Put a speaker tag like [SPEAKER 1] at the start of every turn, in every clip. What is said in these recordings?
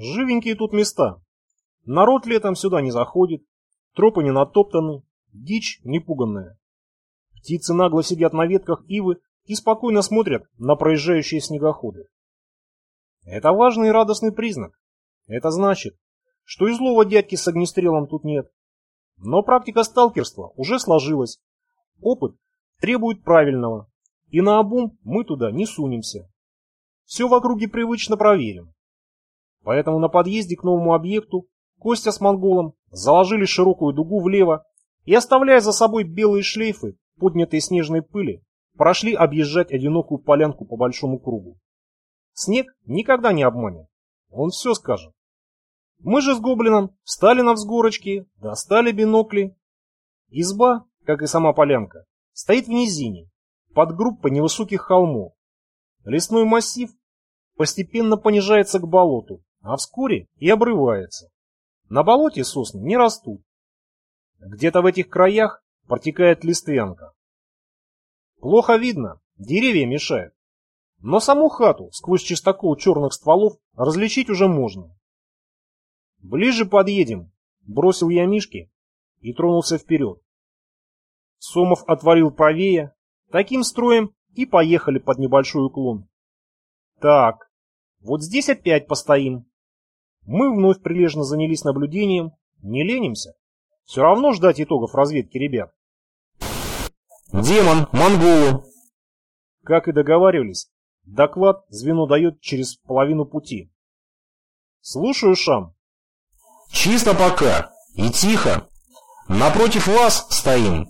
[SPEAKER 1] Живенькие тут места. Народ летом сюда не заходит, тропы не натоптаны, дичь не пуганная. Птицы нагло сидят на ветках ивы и спокойно смотрят на проезжающие снегоходы. Это важный и радостный признак. Это значит, что и злого дядьки с огнестрелом тут нет. Но практика сталкерства уже сложилась. Опыт требует правильного, и на обум мы туда не сунемся. Все в округе привычно проверим. Поэтому на подъезде к новому объекту Костя с монголом заложили широкую дугу влево и, оставляя за собой белые шлейфы, поднятые снежной пыли, прошли объезжать одинокую полянку по большому кругу. Снег никогда не обманет. Он все скажет. Мы же с гоблином встали на взгорочки, достали бинокли. Изба, как и сама полянка, стоит в низине, под группой невысоких холмов. Лесной массив постепенно понижается к болоту, а вскоре и обрывается. На болоте сосны не растут. Где-то в этих краях протекает листвянка. Плохо видно, деревья мешают. Но саму хату сквозь чистокол черных стволов различить уже можно. «Ближе подъедем», — бросил я Мишке и тронулся вперед. Сомов отворил правее, таким строем и поехали под небольшой уклон. Так, вот здесь опять постоим. Мы вновь прилежно занялись наблюдением, не ленимся. Все равно ждать итогов разведки ребят.
[SPEAKER 2] «Демон, монголу!»
[SPEAKER 1] Как и договаривались, доклад звено дает через половину пути. «Слушаю, Шам».
[SPEAKER 2] «Чисто пока. И тихо. Напротив вас стоим.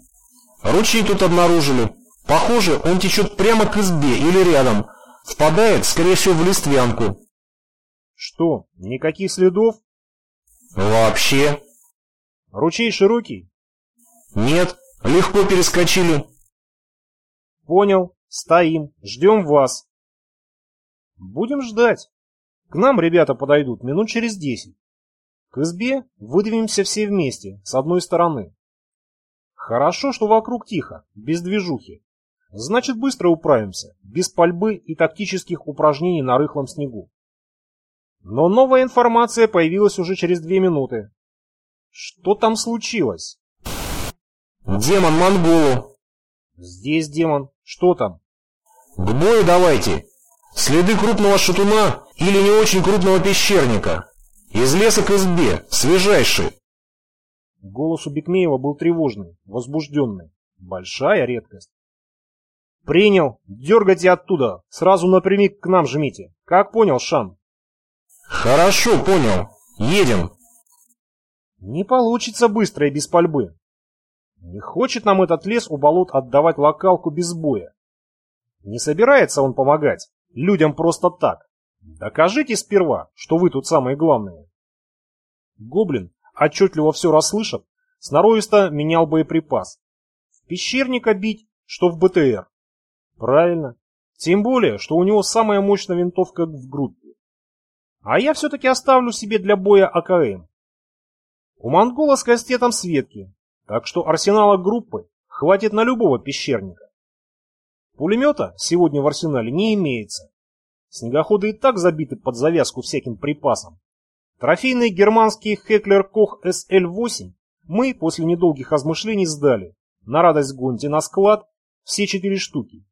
[SPEAKER 2] Ручей тут обнаружили. Похоже, он течет прямо к избе или рядом. Впадает, скорее всего, в листвянку».
[SPEAKER 1] «Что, никаких следов?»
[SPEAKER 2] «Вообще».
[SPEAKER 1] «Ручей широкий?»
[SPEAKER 2] «Нет, легко перескочили».
[SPEAKER 1] «Понял. Стоим. Ждем вас». «Будем ждать. К нам ребята подойдут минут через десять. К избе выдвинемся все вместе, с одной стороны. Хорошо, что вокруг тихо, без движухи. Значит, быстро управимся, без пальбы и тактических упражнений на рыхлом снегу. Но новая информация появилась уже через две минуты. Что там случилось?
[SPEAKER 2] Демон Монголу.
[SPEAKER 1] Здесь демон. Что там?
[SPEAKER 2] К бою давайте. Следы крупного шатуна или не очень крупного пещерника. Из леса к избе, свежайший.
[SPEAKER 1] Голос у Бекмеева был тревожный, возбужденный. Большая редкость. «Принял. Дергайте оттуда. Сразу напрямик к нам жмите. Как понял, Шам?»
[SPEAKER 2] «Хорошо, понял. Едем».
[SPEAKER 1] «Не получится быстро и без пальбы. Не хочет нам этот лес у болот отдавать локалку без боя. Не собирается он помогать людям просто так. Докажите сперва, что вы тут самые главные. Гоблин, отчетливо все расслышав, сноровисто менял боеприпас. В пещерника бить, что в БТР. Правильно. Тем более, что у него самая мощная винтовка в группе. А я все-таки оставлю себе для боя АКМ. У монгола с кастетом Светки, так что арсенала группы хватит на любого пещерника. Пулемета сегодня в арсенале не имеется. Снегоходы и так забиты под завязку всяким припасом. Трофейные германские Хеклер Кох СЛ-8 мы после недолгих размышлений сдали. На радость Гонти на склад все четыре штуки.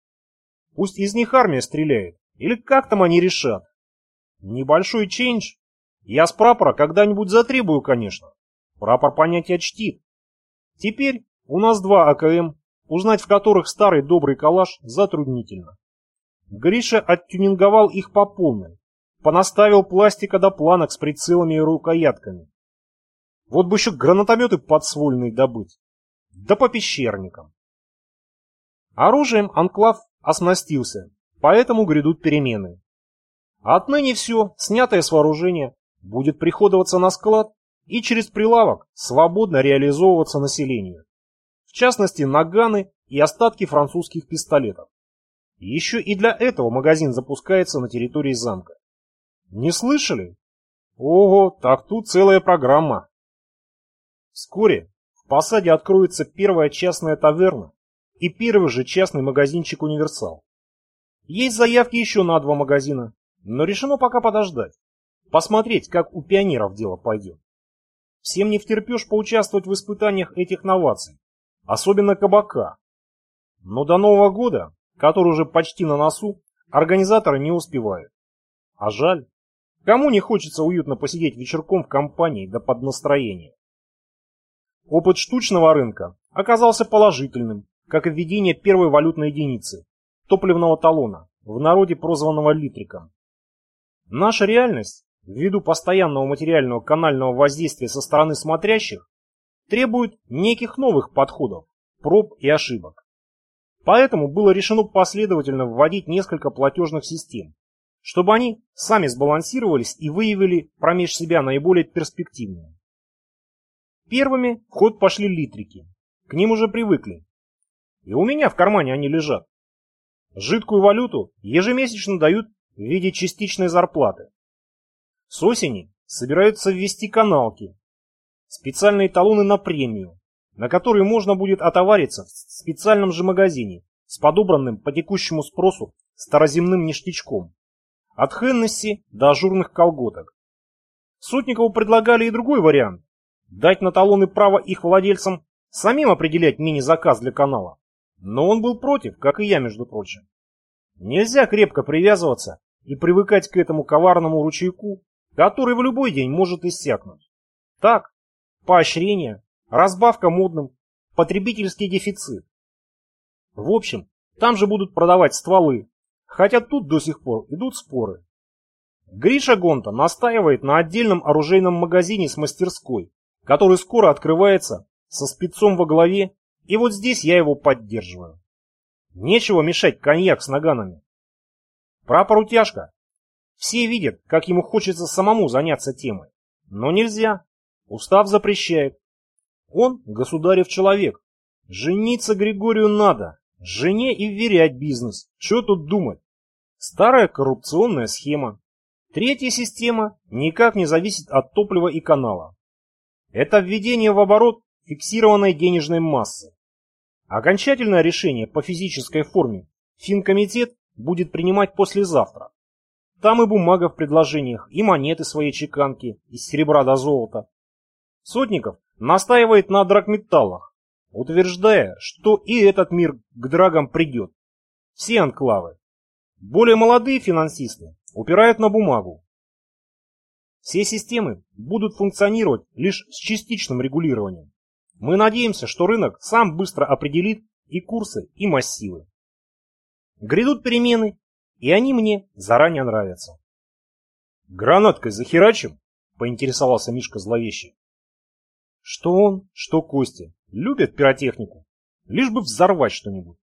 [SPEAKER 1] Пусть из них армия стреляет, или как там они решат. Небольшой чендж. Я с прапора когда-нибудь затребую, конечно. Прапор понятия чтит. Теперь у нас два АКМ, узнать в которых старый добрый калаш затруднительно. Гриша оттюнинговал их по полной, понаставил пластика до планок с прицелами и рукоятками. Вот бы еще гранатометы подствольные добыть. Да по пещерникам. Оружием анклав оснастился, поэтому грядут перемены. Отныне все, снятое с вооружения, будет приходоваться на склад и через прилавок свободно реализовываться населению. В частности, наганы и остатки французских пистолетов. Еще и для этого магазин запускается на территории замка. Не слышали? Ого, так тут целая программа. Вскоре в посаде откроется первая частная таверна и первый же частный магазинчик «Универсал». Есть заявки еще на два магазина, но решено пока подождать. посмотреть, как у пионеров дело пойдет. Всем не втерпешь поучаствовать в испытаниях этих новаций, особенно кабака. Но до Нового года, который уже почти на носу, организаторы не успевают. А жаль. Кому не хочется уютно посидеть вечерком в компании да под настроение? Опыт штучного рынка оказался положительным, как и введение первой валютной единицы – топливного талона, в народе прозванного литриком. Наша реальность, ввиду постоянного материального канального воздействия со стороны смотрящих, требует неких новых подходов, проб и ошибок. Поэтому было решено последовательно вводить несколько платежных систем, чтобы они сами сбалансировались и выявили промеж себя наиболее перспективные. Первыми в ход пошли литрики. К ним уже привыкли. И у меня в кармане они лежат. Жидкую валюту ежемесячно дают в виде частичной зарплаты. С осени собираются ввести каналки, специальные талоны на премию, на которые можно будет отовариться в специальном же магазине с подобранным по текущему спросу староземным ништячком. От Хеннесси до ажурных колготок. Сотникову предлагали и другой вариант. Дать на талоны право их владельцам самим определять мини-заказ для канала. Но он был против, как и я, между прочим. Нельзя крепко привязываться и привыкать к этому коварному ручейку, который в любой день может иссякнуть. Так, поощрение, разбавка модным, потребительский дефицит. В общем, там же будут продавать стволы, хотя тут до сих пор идут споры. Гриша Гонта настаивает на отдельном оружейном магазине с мастерской, который скоро открывается со спецом во главе, и вот здесь я его поддерживаю. Нечего мешать коньяк с наганами. Прапор утяжка. Все видят, как ему хочется самому заняться темой. Но нельзя. Устав запрещает. Он государев человек. Жениться Григорию надо. Жене и вверять бизнес. Что тут думать? Старая коррупционная схема. Третья система никак не зависит от топлива и канала. Это введение в оборот фиксированной денежной массы. Окончательное решение по физической форме Финкомитет будет принимать послезавтра. Там и бумага в предложениях, и монеты своей чеканки из серебра до золота. Сотников настаивает на драгметаллах, утверждая, что и этот мир к драгам придет. Все анклавы. Более молодые финансисты упирают на бумагу. Все системы будут функционировать лишь с частичным регулированием. Мы надеемся, что рынок сам быстро определит и курсы, и массивы. Грядут перемены, и они мне заранее нравятся. «Гранаткой захерачим?» — поинтересовался Мишка зловеще. Что он, что Костя любят пиротехнику, лишь бы взорвать что-нибудь.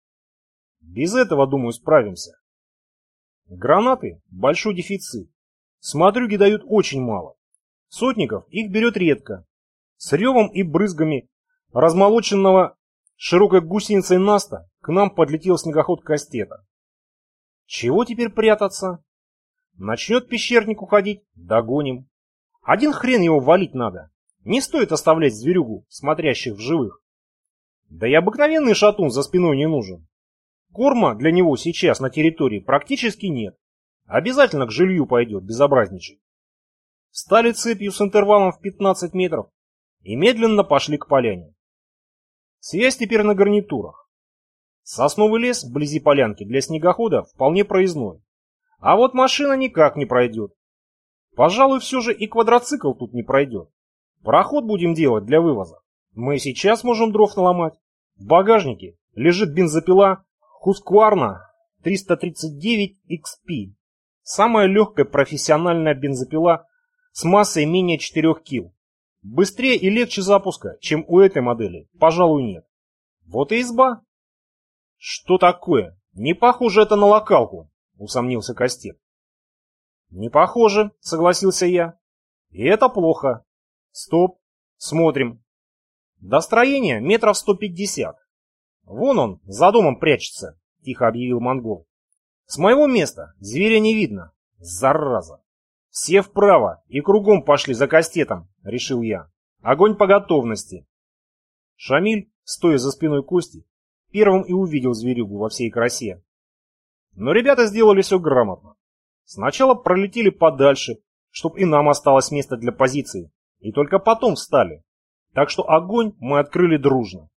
[SPEAKER 1] Без этого, думаю, справимся. Гранаты – большой дефицит. Смотрюги дают очень мало. Сотников их берет редко. С ревом и брызгами размолоченного широкой гусеницей Наста к нам подлетел снегоход Кастета. Чего теперь прятаться? Начнет пещерник уходить, догоним. Один хрен его валить надо. Не стоит оставлять зверюгу, смотрящих в живых. Да и обыкновенный шатун за спиной не нужен. Корма для него сейчас на территории практически нет. Обязательно к жилью пойдет, безобразничать. Стали цепью с интервалом в 15 метров и медленно пошли к поляне. Связь теперь на гарнитурах. Сосновый лес вблизи полянки для снегохода вполне проездной. А вот машина никак не пройдет. Пожалуй, все же и квадроцикл тут не пройдет. Проход будем делать для вывоза. Мы сейчас можем дров наломать. В багажнике лежит бензопила Husqvarna 339 XP. Самая легкая профессиональная бензопила с массой менее 4 кг. Быстрее и легче запуска, чем у этой модели, пожалуй, нет. Вот и изба. Что такое? Не похоже это на локалку, усомнился Костет. Не похоже, согласился я. И это плохо. Стоп, смотрим. До строения метров 150. Вон он, за домом прячется, тихо объявил монгол. С моего места зверя не видно. Зараза. Все вправо и кругом пошли за кастетом, решил я. Огонь по готовности. Шамиль, стоя за спиной Кости, первым и увидел зверюгу во всей красе. Но ребята сделали все грамотно. Сначала пролетели подальше, чтоб и нам осталось место для позиции, и только потом встали. Так что огонь мы открыли дружно.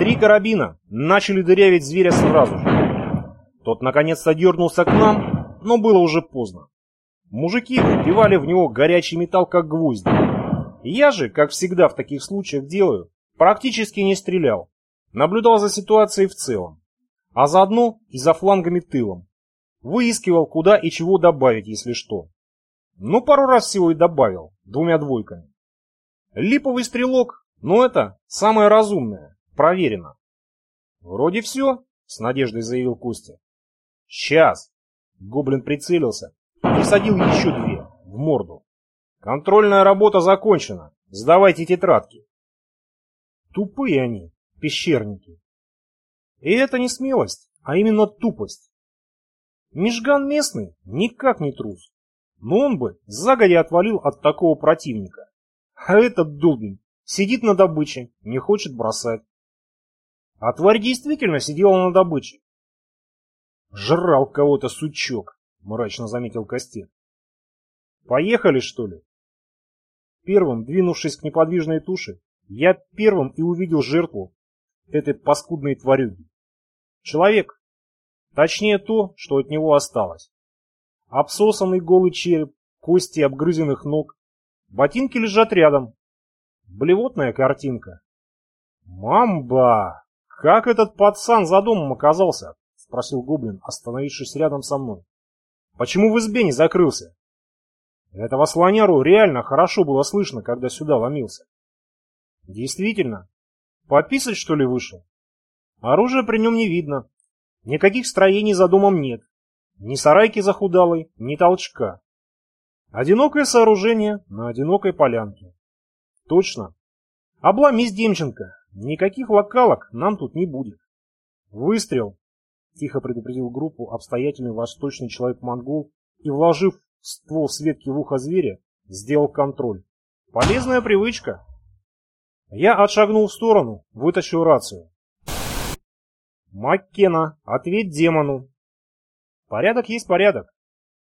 [SPEAKER 1] Три карабина начали дырявить зверя сразу же. Тот наконец-то дернулся к нам, но было уже поздно. Мужики вбивали в него горячий металл как гвозди. Я же, как всегда в таких случаях делаю, практически не стрелял. Наблюдал за ситуацией в целом. А заодно и за флангами тылом. Выискивал, куда и чего добавить, если что. Ну, пару раз всего и добавил, двумя двойками. Липовый стрелок, но это самое разумное, проверено. Вроде все, с надеждой заявил Костя. Сейчас. Гоблин прицелился и садил еще две в морду. Контрольная работа закончена. Сдавайте тетрадки. Тупые они, пещерники. И это не смелость, а именно тупость. Мижган местный никак не трус. Но он бы загодя отвалил от такого противника. А этот дубень сидит на добыче, не хочет бросать. А тварь действительно сидела на добыче. Жрал кого-то сучок, мрачно заметил Костер. Поехали, что ли? Первым, двинувшись к неподвижной туше, я первым и увидел жертву этой паскудной тварюги. Человек. Точнее то, что от него осталось. Обсосанный голый череп, кости обгрызенных ног. Ботинки лежат рядом. Блевотная картинка. «Мамба! Как этот пацан за домом оказался?» — спросил Гоблин, остановившись рядом со мной. «Почему в избе не закрылся?» Этого слоняру реально хорошо было слышно, когда сюда ломился. Действительно. Пописать, что ли, вышел? Оружия при нем не видно. Никаких строений за домом нет. Ни сарайки захудалой, ни толчка. Одинокое сооружение на одинокой полянке. Точно. Обломись, Демченко. Никаких локалок нам тут не будет. Выстрел. Тихо предупредил группу обстоятельный восточный человек-монгол и, вложив ствол Светки в ухо зверя, сделал контроль. Полезная привычка. Я отшагнул в сторону, вытащил рацию. «Маккена, ответь демону!» «Порядок есть порядок.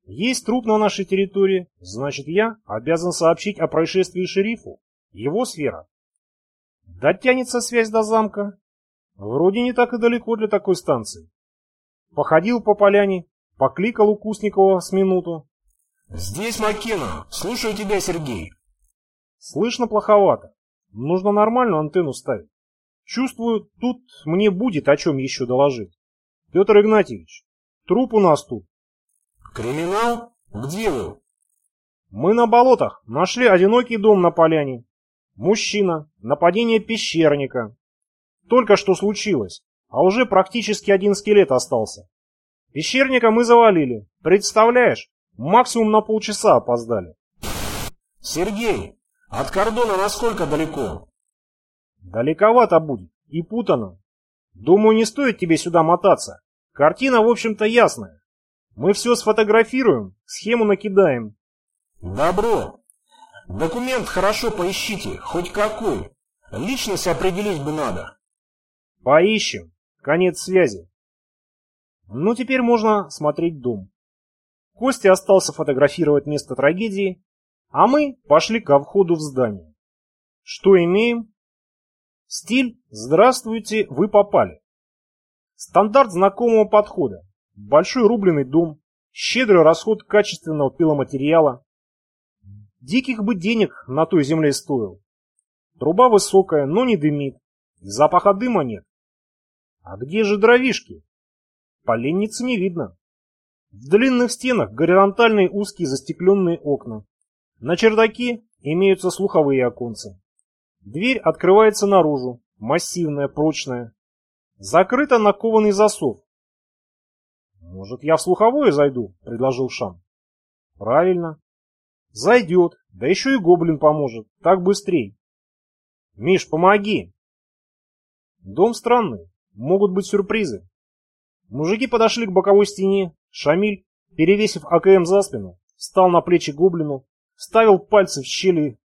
[SPEAKER 1] Есть труп на нашей территории, значит я обязан сообщить о происшествии шерифу. Его сфера. Дотянется связь до замка? Вроде не так и далеко для такой станции. Походил по поляне, покликал Укусникова с минуту,
[SPEAKER 2] «Здесь Маккена. Слушаю тебя, Сергей».
[SPEAKER 1] «Слышно плоховато. Нужно нормальную антенну ставить. Чувствую, тут мне будет о чем еще доложить. Петр Игнатьевич, труп у нас тут».
[SPEAKER 2] «Криминал? Где вы?»
[SPEAKER 1] «Мы на болотах. Нашли одинокий дом на поляне. Мужчина. Нападение пещерника. Только что случилось, а уже практически один скелет остался. Пещерника мы завалили. Представляешь, Максимум на полчаса опоздали.
[SPEAKER 2] Сергей, от кордона насколько далеко?
[SPEAKER 1] Далековато будет и путано. Думаю, не стоит тебе сюда мотаться. Картина, в общем-то, ясная. Мы все сфотографируем, схему накидаем.
[SPEAKER 2] Добро. Документ хорошо поищите, хоть какой. Личность определить бы надо.
[SPEAKER 1] Поищем. Конец связи. Ну, теперь можно смотреть дом. Костя остался фотографировать место трагедии, а мы пошли ко входу в здание. Что имеем? Стиль «Здравствуйте, вы попали». Стандарт знакомого подхода. Большой рубленый дом, щедрый расход качественного пиломатериала. Диких бы денег на той земле стоил. Труба высокая, но не дымит. Запаха дыма нет. А где же дровишки? Поленницы не видно. В длинных стенах горизонтальные узкие застекленные окна. На чердаке имеются слуховые оконцы. Дверь открывается наружу, массивная, прочная. Закрыта на кованый засов. «Может, я в слуховое зайду?» — предложил Шам. «Правильно. Зайдет, да еще и гоблин поможет, так быстрей. Миш, помоги!» Дом странный, могут быть сюрпризы. Мужики подошли к боковой стене, Шамиль, перевесив АКМ за спину, встал на плечи гоблину, вставил пальцы в щели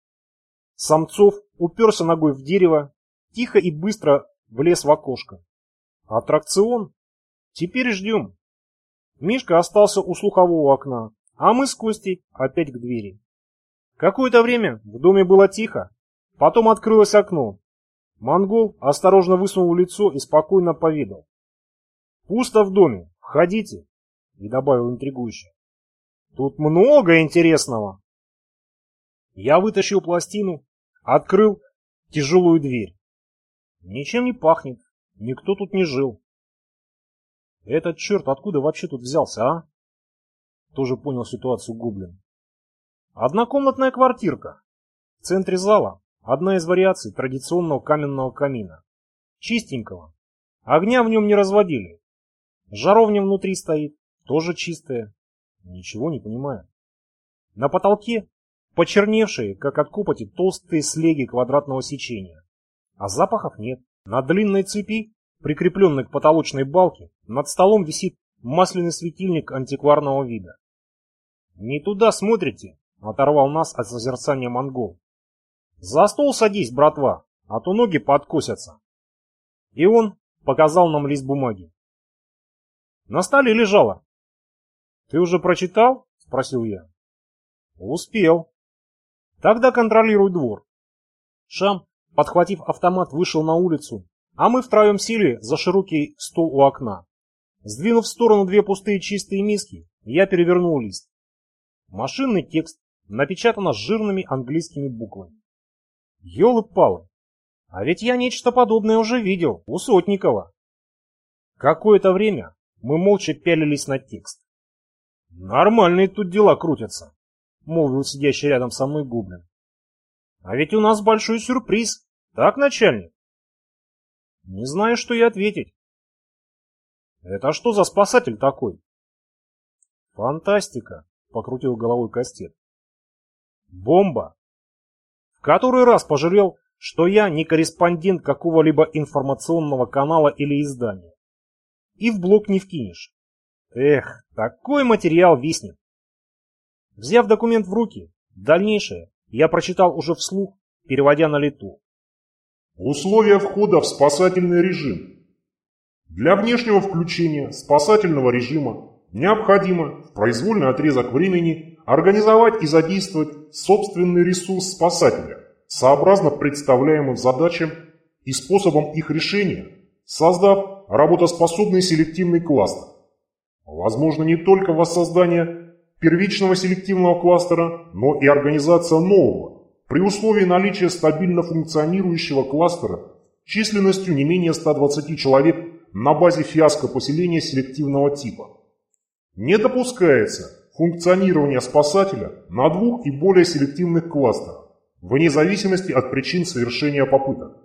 [SPEAKER 1] самцов, уперся ногой в дерево, тихо и быстро влез в окошко. Аттракцион? Теперь ждем. Мишка остался у слухового окна,
[SPEAKER 3] а мы с Костей опять к двери. Какое-то время в доме было тихо, потом открылось окно. Монгол осторожно высунул лицо и спокойно поведал. «Пусто в доме, входите», и добавил интригующе. «Тут много интересного». Я вытащил пластину, открыл тяжелую дверь. Ничем не пахнет, никто тут не жил. Этот черт откуда вообще тут взялся, а? Тоже понял ситуацию Гоблин. Однокомнатная квартирка. В центре зала одна из вариаций традиционного каменного камина. Чистенького. Огня в нем не разводили. Жаровня внутри стоит, тоже чистая. Ничего не понимаю. На потолке почерневшие, как от копоти, толстые слеги квадратного сечения. А запахов нет. На длинной цепи, прикрепленной к потолочной балке, над столом висит масляный светильник антикварного вида. «Не туда смотрите», — оторвал нас от созерцания монгол. «За стол садись, братва, а то ноги подкосятся». И он показал нам лист бумаги. На столе лежало. «Ты уже прочитал?» — спросил я. «Успел». «Тогда контролируй двор». Шам, подхватив автомат, вышел на улицу, а мы втроем сели за широкий стол у окна. Сдвинув в сторону две пустые чистые миски, я перевернул лист. Машинный текст напечатано жирными английскими буквами. Ёлы-палы, а ведь я нечто подобное уже видел у Сотникова. Какое-то время мы молча пялились на текст. «Нормальные тут дела крутятся», — молвил сидящий рядом со мной Гублин. «А ведь у нас большой сюрприз, так, начальник?» «Не знаю, что и ответить». «Это что за спасатель такой?» «Фантастика», — покрутил головой Кастет. «Бомба!» Который раз пожалел, что я не корреспондент какого-либо информационного канала или издания. И в блог не вкинешь. Эх, такой материал виснет. Взяв документ в руки, дальнейшее я прочитал уже вслух, переводя на лету.
[SPEAKER 1] Условия входа в спасательный режим. Для внешнего включения спасательного режима необходимо в произвольный отрезок времени организовать и задействовать собственный ресурс спасателя, сообразно представляемым задачам и способом их решения, создав работоспособный селективный кластер. Возможно не только воссоздание первичного селективного кластера, но и организация нового, при условии наличия стабильно функционирующего кластера численностью не менее 120 человек на базе фиаско поселения селективного типа. Не допускается функционирование спасателя на двух и более селективных кластерах, вне зависимости от причин совершения попыток.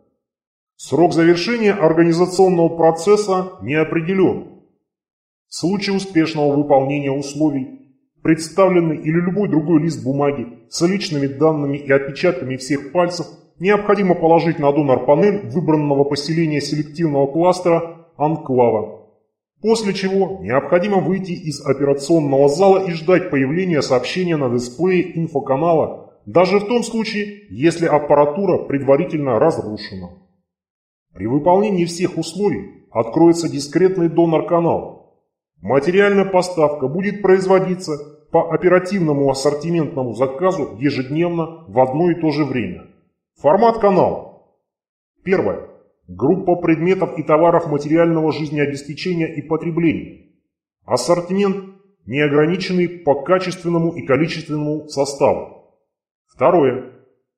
[SPEAKER 1] Срок завершения организационного процесса не определен. В случае успешного выполнения условий представленный или любой другой лист бумаги с личными данными и отпечатками всех пальцев необходимо положить на донор-панель выбранного поселения селективного кластера анклава После чего необходимо выйти из операционного зала и ждать появления сообщения на дисплее инфоканала, даже в том случае, если аппаратура предварительно разрушена. При выполнении всех условий откроется дискретный донор-канал. Материальная поставка будет производиться по оперативному ассортиментному заказу ежедневно в одно и то же время. Формат канала. Первое. Группа предметов и товаров материального жизнеобеспечения и потребления. Ассортимент неограниченный по качественному и количественному составу. Второе.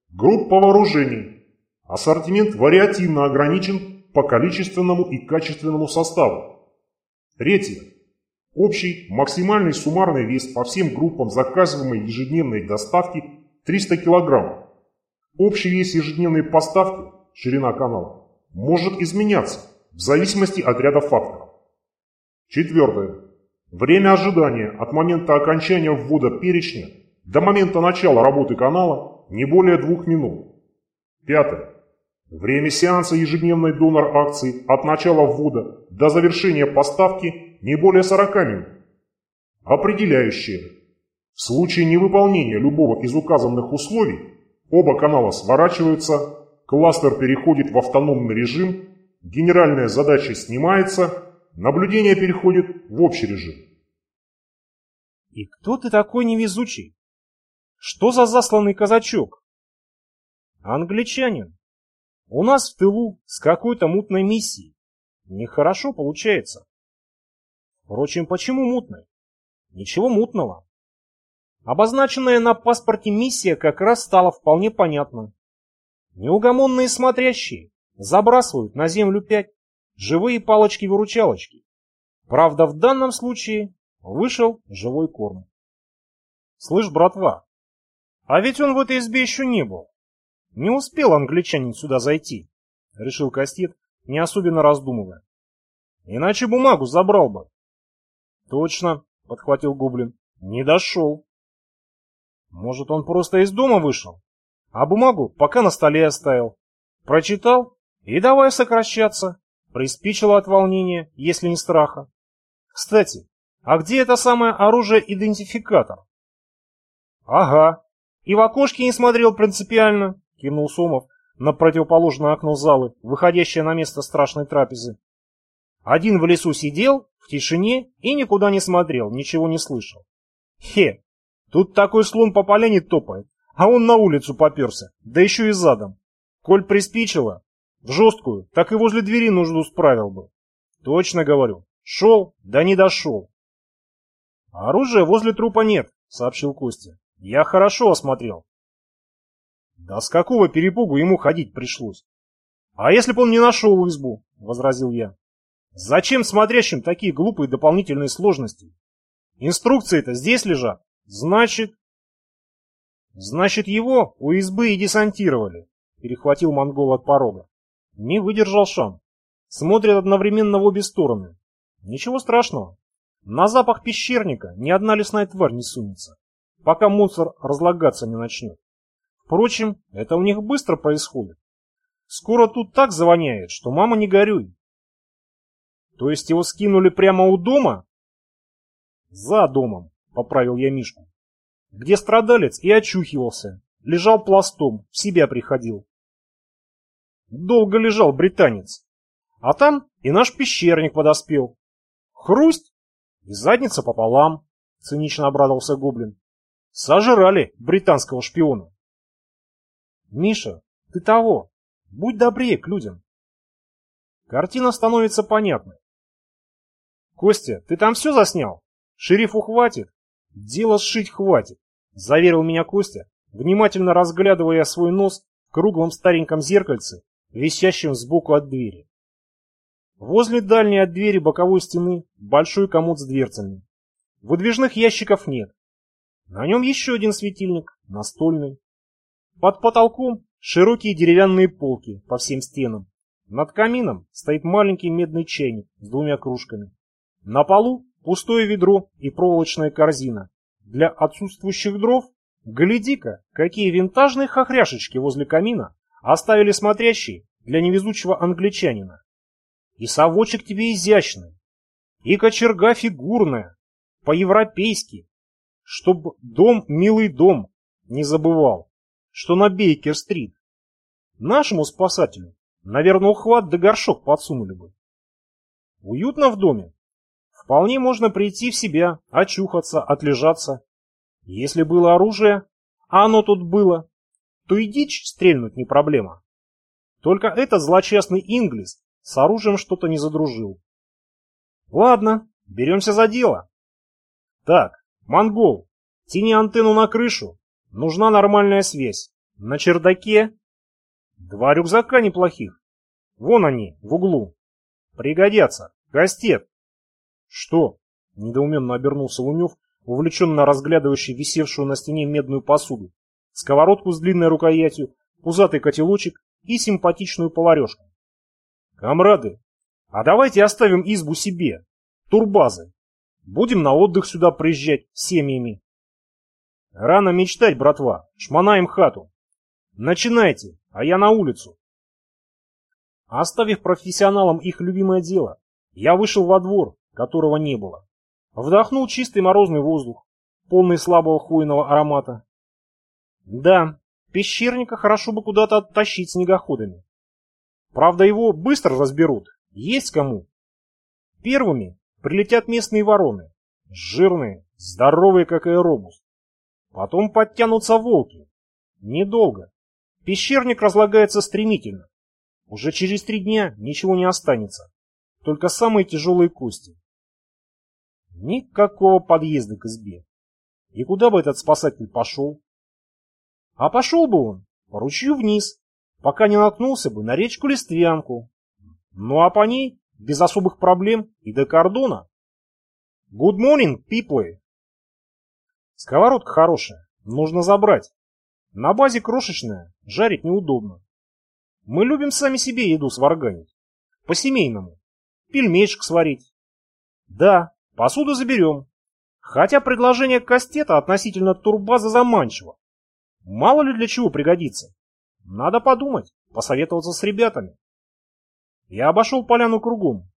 [SPEAKER 1] Группа вооружений. Ассортимент вариативно ограничен по количественному и качественному составу. Третье. Общий максимальный суммарный вес по всем группам заказываемой ежедневной доставки 300 кг. Общий вес ежедневной поставки, ширина канала, может изменяться в зависимости от ряда факторов. Четвертое. Время ожидания от момента окончания ввода перечня до момента начала работы канала не более двух минут. Пятое. Время сеанса ежедневной донор акции от начала ввода до завершения поставки не более 40 минут. Определяющее. В случае невыполнения любого из указанных условий оба канала сворачиваются кластер переходит в автономный режим, генеральная задача снимается, наблюдение переходит в общий режим. И кто ты такой невезучий? Что за засланный казачок? Англичанин. У нас в тылу с какой-то мутной миссией. Нехорошо получается. Впрочем, почему мутной? Ничего мутного. Обозначенная на паспорте миссия как раз стала вполне понятна. Неугомонные смотрящие забрасывают на землю пять живые палочки-выручалочки. Правда, в данном случае вышел живой корм. Слышь, братва, а ведь он в этой избе еще не был. Не успел англичанин сюда зайти, решил Кастет, не особенно раздумывая. Иначе бумагу забрал бы. Точно, подхватил Гоблин, не дошел. Может, он просто из дома вышел, а бумагу пока на столе оставил. Прочитал и давай сокращаться. Приспичило от волнения, если не страха. Кстати, а где это самое оружие-идентификатор? Ага. И в окошке не смотрел принципиально, кивнул Сомов на противоположное окно залы, выходящее на место страшной трапезы. Один в лесу сидел, в тишине, и никуда не смотрел, ничего не слышал. Хе, тут такой слон по поляне топает, а он на улицу поперся, да еще и задом. Коль приспичило, в жесткую, так и возле двери нужду справил бы. Точно говорю. Шел, да не дошел. Оружия возле трупа нет, сообщил Костя. Я хорошо осмотрел. Да с какого перепугу ему ходить пришлось? А если бы он не нашел избу, возразил я. Зачем смотрящим такие глупые дополнительные сложности? Инструкции-то здесь лежат. Значит... Значит, его у избы и десантировали, перехватил монгол от порога. Не выдержал Шам. Смотрит одновременно в обе стороны. Ничего страшного. На запах пещерника ни одна лесная тварь не сунется, пока монстр разлагаться не начнет. Впрочем, это у них быстро происходит. Скоро тут так завоняет, что мама не горюй. То есть его скинули прямо у дома? За домом, поправил я Мишку. Где страдалец и очухивался, лежал пластом, в себя приходил. Долго лежал британец. А там и наш пещерник подоспел. Хрусть! И задница пополам, цинично обрадовался гоблин. Сожрали британского шпиона. Миша, ты того, будь добрее к людям. Картина становится понятной. Костя, ты там все заснял? Шерифу хватит? Дело сшить хватит, заверил меня Костя, внимательно разглядывая свой нос в круглом стареньком зеркальце висящим сбоку от двери. Возле дальней от двери боковой стены большой комод с дверцами. Выдвижных ящиков нет. На нем еще один светильник, настольный. Под потолком широкие деревянные полки по всем стенам. Над камином стоит маленький медный чайник с двумя кружками. На полу пустое ведро и проволочная корзина. Для отсутствующих дров, гляди-ка, какие винтажные хохряшечки возле камина оставили смотрящие для невезучего англичанина. И совочек тебе изящный, и кочерга фигурная, по-европейски, чтоб дом, милый дом, не забывал, что на Бейкер-стрит. Нашему спасателю, наверное, ухват да горшок подсунули бы. Уютно в доме. Вполне можно прийти в себя, очухаться, отлежаться. Если было оружие, а оно тут было, то и дичь стрельнуть не проблема. Только этот злочастный Инглис с оружием что-то не задружил. Ладно, беремся за дело. Так, монгол, тяни антенну на крышу. Нужна нормальная связь. На чердаке два рюкзака неплохих. Вон они, в углу. Пригодятся. Кастет. Что? Недоуменно обернулся Лунев, увлеченно разглядывающий висевшую на стене медную посуду сковородку с длинной рукоятью, пузатый котелочек и симпатичную поварешку. Камрады, а давайте оставим избу себе, турбазы. Будем на отдых сюда приезжать семьями. Рано мечтать, братва, шмонаем хату. Начинайте, а я на улицу. Оставив профессионалам их любимое дело, я вышел во двор, которого не было. Вдохнул чистый морозный воздух, полный слабого хвойного аромата, да, пещерника хорошо бы куда-то оттащить снегоходами. Правда, его быстро разберут. Есть кому. Первыми прилетят местные вороны. Жирные, здоровые, как аэробус. Потом подтянутся волки. Недолго. Пещерник разлагается стремительно. Уже через три дня ничего не останется. Только самые тяжелые кости. Никакого подъезда к избе. И куда бы этот спасатель пошел? А пошел бы он по ручью вниз, пока не наткнулся бы на речку Листвянку. Ну а по ней, без особых проблем, и до кордона. Good morning, people! Сковородка хорошая, нужно забрать. На базе крошечная, жарить неудобно. Мы любим сами себе еду сварганить. По-семейному. Пельмешек сварить. Да, посуду заберем. Хотя предложение Кастета относительно турбазы заманчиво. Мало ли для чего пригодится. Надо подумать, посоветоваться с ребятами. Я обошел поляну кругом.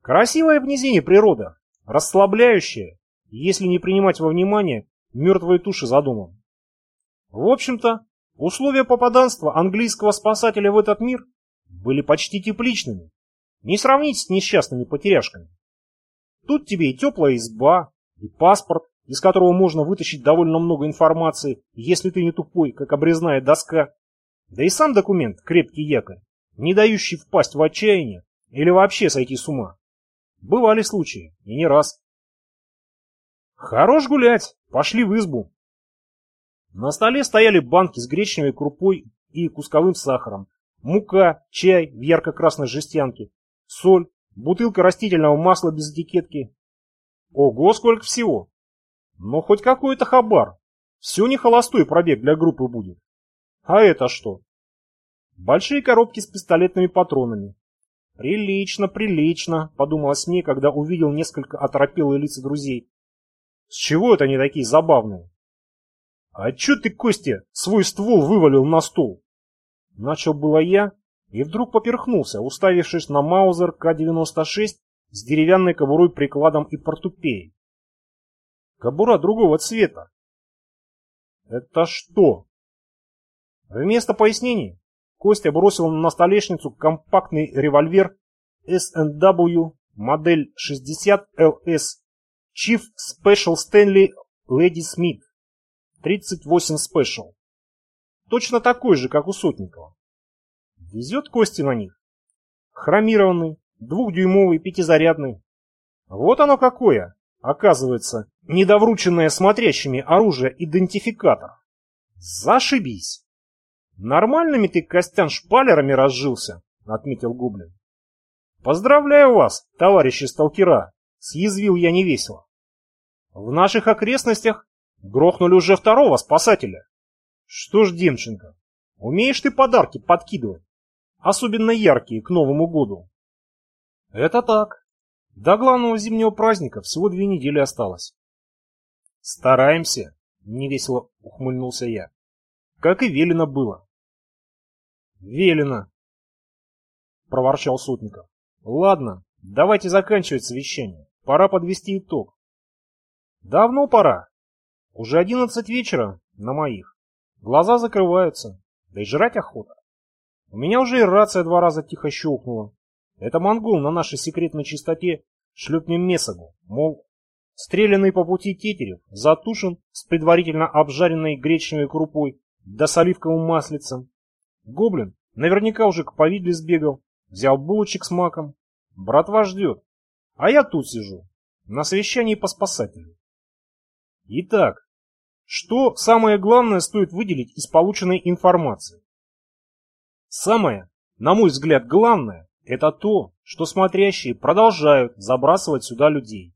[SPEAKER 1] Красивая в низине природа, расслабляющая, если не принимать во внимание мертвые туши за домом. В общем-то, условия попаданства английского спасателя в этот мир были почти тепличными, не сравнить с несчастными потеряшками. Тут тебе и теплая изба, и паспорт, из которого можно вытащить довольно много информации, если ты не тупой, как обрезная доска. Да и сам документ крепкий якорь, не дающий впасть в отчаяние или вообще сойти с ума. Бывали случаи, и не раз. Хорош гулять, пошли в избу. На столе стояли банки с гречневой крупой и кусковым сахаром, мука, чай в ярко-красной жестянке, соль, бутылка растительного масла без этикетки. Ого, сколько всего! Но хоть какой-то хабар. Все не холостой пробег для группы будет. А это что? Большие коробки с пистолетными патронами. Прилично, прилично, подумалось мне, когда увидел несколько оторопелые лица друзей. С чего это они такие забавные? А чё ты, Костя, свой ствол вывалил на стол? Начал было я, и вдруг поперхнулся, уставившись на Маузер К-96 с деревянной кобурой прикладом и портупеей. Кобура другого цвета. Это что? Вместо пояснений Костя бросил на столешницу компактный револьвер S&W модель 60 LS Chief Special Stanley Lady Smith 38 Special. Точно такой же, как у Сотникова. Везет Кости на них. Хромированный, двухдюймовый, пятизарядный. Вот оно какое, оказывается, недоврученное смотрящими оружие идентификатор. Зашибись. Нормальными ты, Костян, шпалерами разжился, отметил Гоблин. Поздравляю вас, товарищи сталкера, съязвил я невесело. В наших окрестностях грохнули уже второго спасателя. Что ж, Демченко, умеешь ты подарки подкидывать? Особенно яркие, к Новому году. Это так. До главного зимнего праздника всего две недели осталось. Стараемся, невесело ухмыльнулся я. Как и велено было. Велено, проворчал Сотников. Ладно, давайте заканчивать совещание. Пора подвести итог. Давно пора. Уже одиннадцать вечера на моих. Глаза закрываются, да и жрать охота. У меня уже и рация два раза тихо щелкнула. Это монгол на нашей секретной частоте шлет мне месагу, мол, стрелянный по пути тетерев затушен с предварительно обжаренной гречневой крупой да с оливковым маслицем. Гоблин наверняка уже к повидле сбегал, взял булочек с маком. Братва ждет, а я тут сижу, на совещании по спасателю. Итак, что самое главное стоит выделить из полученной информации? Самое, на мой взгляд, главное, это то, что смотрящие продолжают забрасывать сюда людей.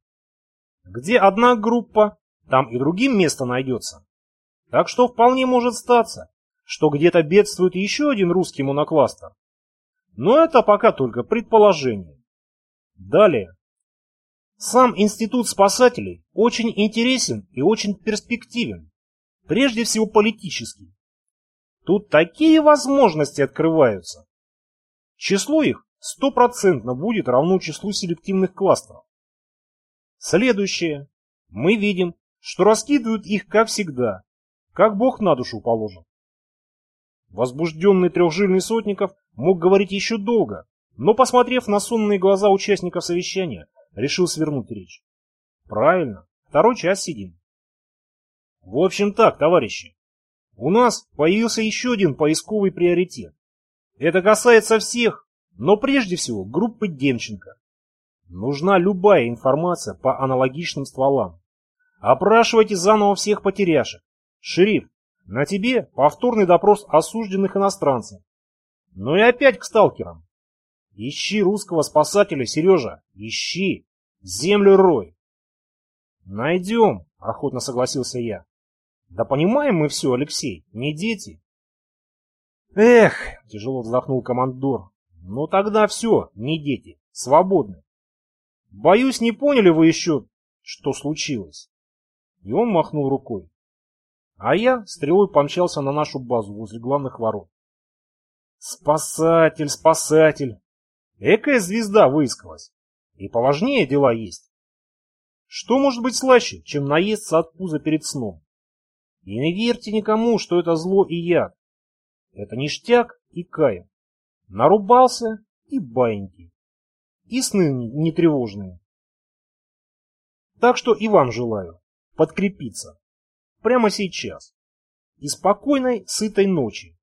[SPEAKER 1] Где одна группа, там и другим место найдется. Так что вполне может статься, что где-то бедствует еще один русский монокластер. Но это пока только предположение. Далее. Сам институт спасателей очень интересен и очень перспективен. Прежде всего политический. Тут такие возможности открываются. Число их стопроцентно будет равно числу селективных кластеров. Следующее. Мы видим, что раскидывают их, как всегда, как Бог на душу положен. Возбужденный трехжильный Сотников мог говорить еще долго, но, посмотрев на сонные глаза участников совещания, решил свернуть речь. Правильно, второй час сидим. В общем так, товарищи, у нас появился еще один поисковый приоритет. Это касается всех, но прежде всего группы Демченко. Нужна любая информация по аналогичным стволам. Опрашивайте заново всех потеряшек. Шериф, на тебе повторный допрос осужденных иностранцев. Ну и опять к сталкерам. Ищи русского спасателя, Сережа, ищи. Землю рой. Найдем, охотно согласился я. Да понимаем мы все, Алексей, не дети. Эх, тяжело вздохнул командор. Ну тогда все, не дети, свободны. Боюсь, не поняли вы еще, что случилось. И он махнул рукой. А я стрелой помчался на нашу базу возле главных ворот. Спасатель, спасатель. Экая звезда выискалась. И поважнее дела есть. Что может быть слаще, чем наесться от пуза перед сном? И не верьте никому, что это зло и яд. Это ништяк и кайф. Нарубался и баиньки. И сны нетревожные. Так что и вам желаю подкрепиться. Прямо сейчас. И спокойной, сытой ночи.